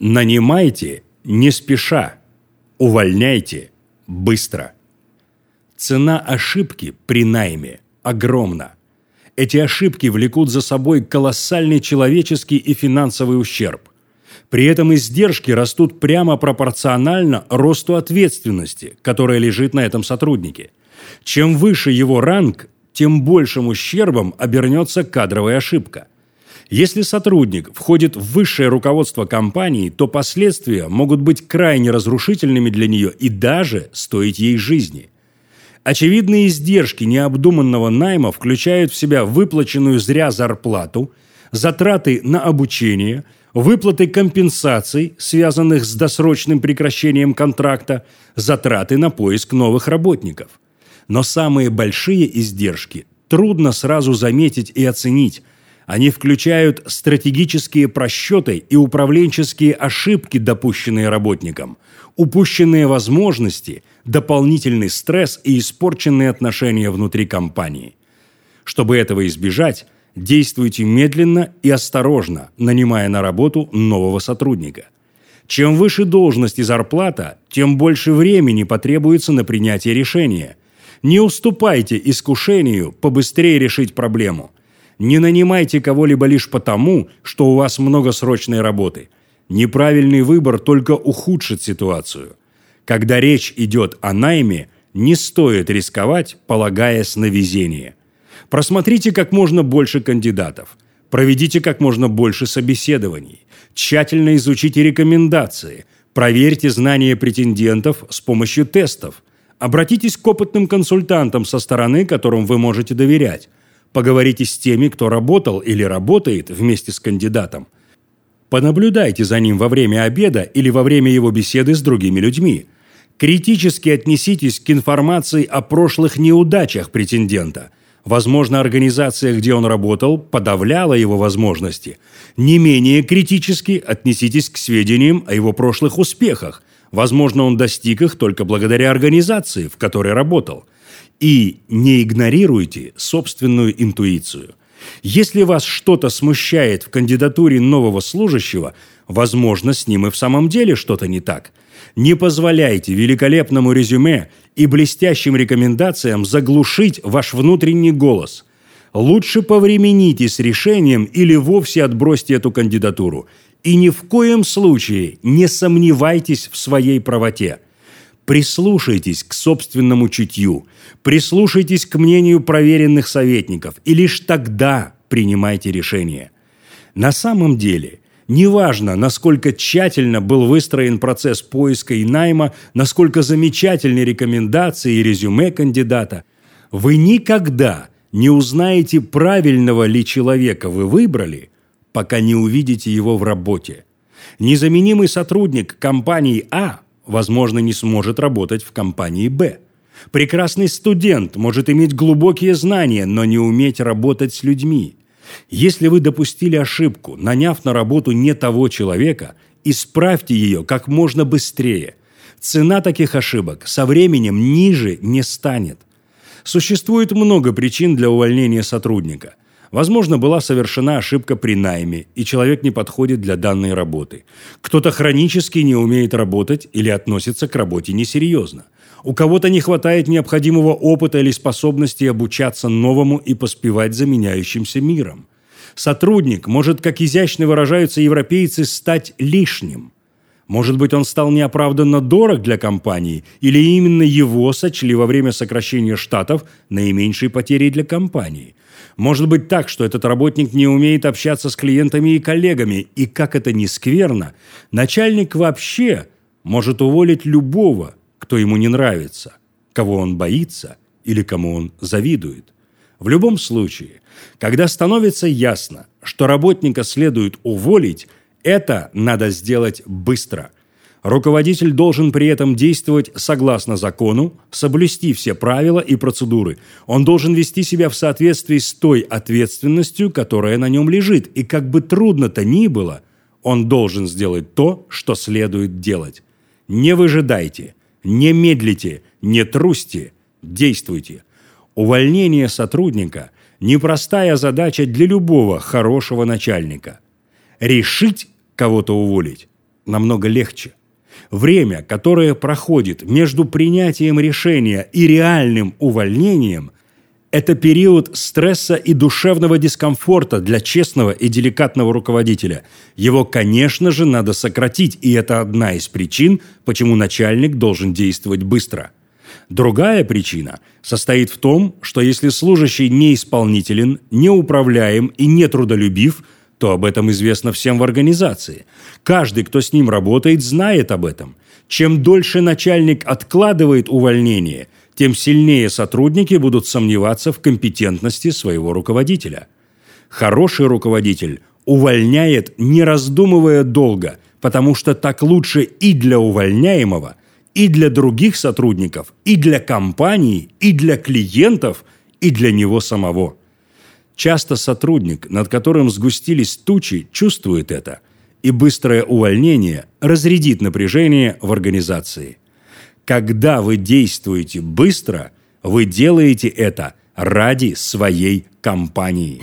Нанимайте не спеша, увольняйте быстро. Цена ошибки при найме огромна. Эти ошибки влекут за собой колоссальный человеческий и финансовый ущерб. При этом издержки растут прямо пропорционально росту ответственности, которая лежит на этом сотруднике. Чем выше его ранг, тем большим ущербом обернется кадровая ошибка. Если сотрудник входит в высшее руководство компании, то последствия могут быть крайне разрушительными для нее и даже стоить ей жизни – Очевидные издержки необдуманного найма включают в себя выплаченную зря зарплату, затраты на обучение, выплаты компенсаций, связанных с досрочным прекращением контракта, затраты на поиск новых работников. Но самые большие издержки трудно сразу заметить и оценить. Они включают стратегические просчеты и управленческие ошибки, допущенные работником, упущенные возможности – дополнительный стресс и испорченные отношения внутри компании. Чтобы этого избежать, действуйте медленно и осторожно, нанимая на работу нового сотрудника. Чем выше должность и зарплата, тем больше времени потребуется на принятие решения. Не уступайте искушению побыстрее решить проблему. Не нанимайте кого-либо лишь потому, что у вас много срочной работы. Неправильный выбор только ухудшит ситуацию. Когда речь идет о найме, не стоит рисковать, полагаясь на везение. Просмотрите как можно больше кандидатов. Проведите как можно больше собеседований. Тщательно изучите рекомендации. Проверьте знания претендентов с помощью тестов. Обратитесь к опытным консультантам со стороны, которым вы можете доверять. Поговорите с теми, кто работал или работает вместе с кандидатом. Понаблюдайте за ним во время обеда или во время его беседы с другими людьми – Критически отнеситесь к информации о прошлых неудачах претендента. Возможно, организация, где он работал, подавляла его возможности. Не менее критически отнеситесь к сведениям о его прошлых успехах. Возможно, он достиг их только благодаря организации, в которой работал. И не игнорируйте собственную интуицию. Если вас что-то смущает в кандидатуре нового служащего, возможно, с ним и в самом деле что-то не так – не позволяйте великолепному резюме и блестящим рекомендациям заглушить ваш внутренний голос. Лучше повремените с решением или вовсе отбросьте эту кандидатуру. И ни в коем случае не сомневайтесь в своей правоте. Прислушайтесь к собственному чутью, прислушайтесь к мнению проверенных советников и лишь тогда принимайте решение. На самом деле – Неважно, насколько тщательно был выстроен процесс поиска и найма, насколько замечательны рекомендации и резюме кандидата, вы никогда не узнаете, правильного ли человека вы выбрали, пока не увидите его в работе. Незаменимый сотрудник компании А, возможно, не сможет работать в компании Б. Прекрасный студент может иметь глубокие знания, но не уметь работать с людьми. Если вы допустили ошибку, наняв на работу не того человека, исправьте ее как можно быстрее. Цена таких ошибок со временем ниже не станет. Существует много причин для увольнения сотрудника. Возможно, была совершена ошибка при найме, и человек не подходит для данной работы. Кто-то хронически не умеет работать или относится к работе несерьезно. У кого-то не хватает необходимого опыта или способности обучаться новому и поспевать за меняющимся миром. Сотрудник может, как изящно выражаются европейцы, стать лишним. Может быть, он стал неоправданно дорог для компании, или именно его сочли во время сокращения штатов наименьшей потерей для компании. Может быть так, что этот работник не умеет общаться с клиентами и коллегами, и, как это ни скверно, начальник вообще может уволить любого, кто ему не нравится, кого он боится или кому он завидует. В любом случае, когда становится ясно, что работника следует уволить, это надо сделать быстро. Руководитель должен при этом действовать согласно закону, соблюсти все правила и процедуры. Он должен вести себя в соответствии с той ответственностью, которая на нем лежит. И как бы трудно-то ни было, он должен сделать то, что следует делать. Не выжидайте, не медлите, не трусьте, действуйте. Увольнение сотрудника – непростая задача для любого хорошего начальника. Решить кого-то уволить намного легче. Время, которое проходит между принятием решения и реальным увольнением, это период стресса и душевного дискомфорта для честного и деликатного руководителя. Его, конечно же, надо сократить, и это одна из причин, почему начальник должен действовать быстро. Другая причина состоит в том, что если служащий неисполнителен, неуправляем и нетрудолюбив – то об этом известно всем в организации. Каждый, кто с ним работает, знает об этом. Чем дольше начальник откладывает увольнение, тем сильнее сотрудники будут сомневаться в компетентности своего руководителя. Хороший руководитель увольняет, не раздумывая долго, потому что так лучше и для увольняемого, и для других сотрудников, и для компании, и для клиентов, и для него самого. Часто сотрудник, над которым сгустились тучи, чувствует это, и быстрое увольнение разрядит напряжение в организации. Когда вы действуете быстро, вы делаете это ради своей компании.